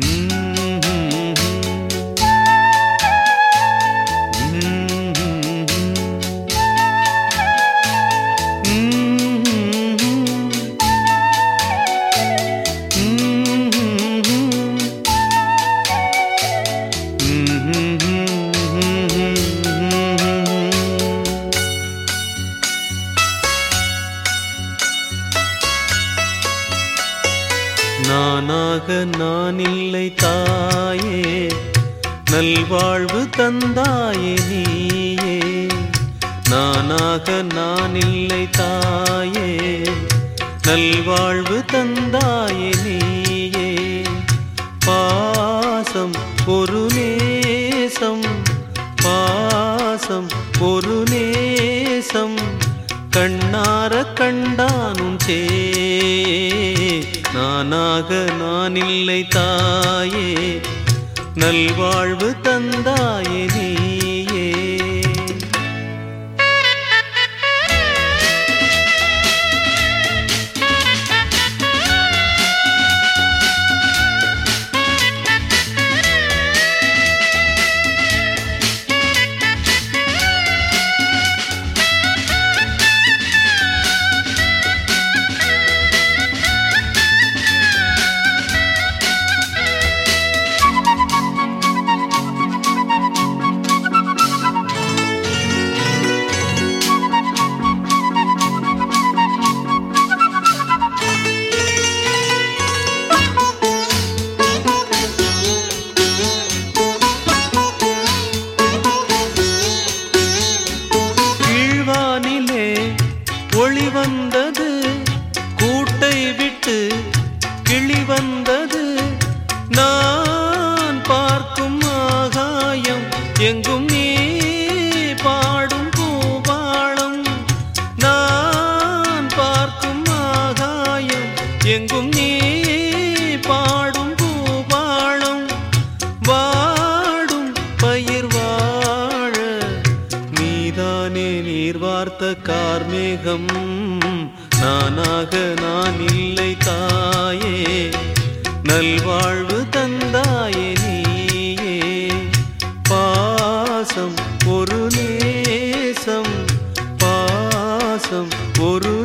Mm. நானாக நான் இல்லை தாயே. நல்வாழ்வு தந்தாயே நீயே. நானாக நான் இல்லை தாயே. நல்வாழ்வு தந்தாயே நீயே. பாசம் ஒரு நேசம். பாசம் ஒரு நேசம். கண்ணார கண்டானும் சே. நானாக நான் இல்லை தாயே. நல்வாழ்வு தந்தாயே நீ. கோழி வந்தது கூட்டை விட்டு கிளி வந்தது. நான் பார்க்கும் ஆகாயம் எங்கும் நீ பாடும் பூபாளம் நான் பார்க்கும் ஆகாயம் எங்கும் பார்த்த கார்மேகம் நானாக நான் இல்லை தாயே. நல்வாழ்வு தந்தாயே நீயே. பாசம் ஒரு நேசம் பாசம் ஒரு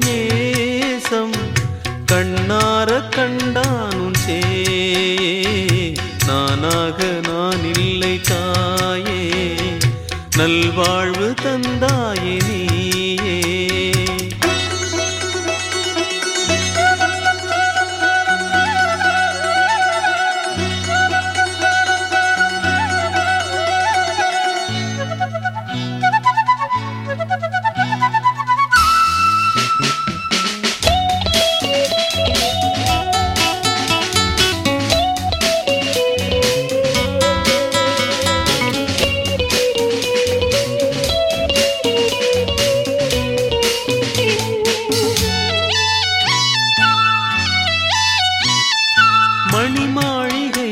மணி மாளிகை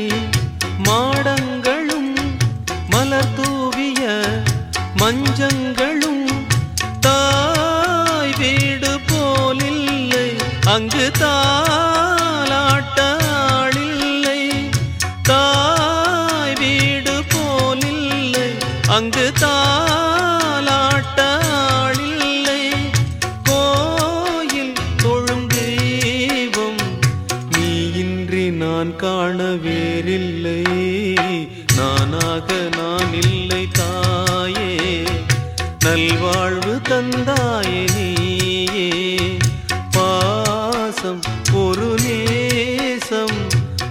மாடங்களும் மலர் தூவிய மஞ்சங்களும். தாய் வீடு போலில்லை அங்கு தாலாட்டாளில்லை தாய் வீடு போலில்லை அங்கு பாசம் ஒரு நேசம்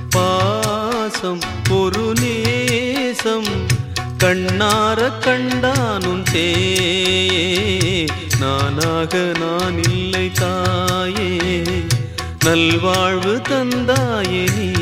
பாசம் ஒரு நேசம். கண்ணார கண்டானும் சே நானாக நான் இல்லை தாயே. நல்வாழ்வு தந்தாயே நீ.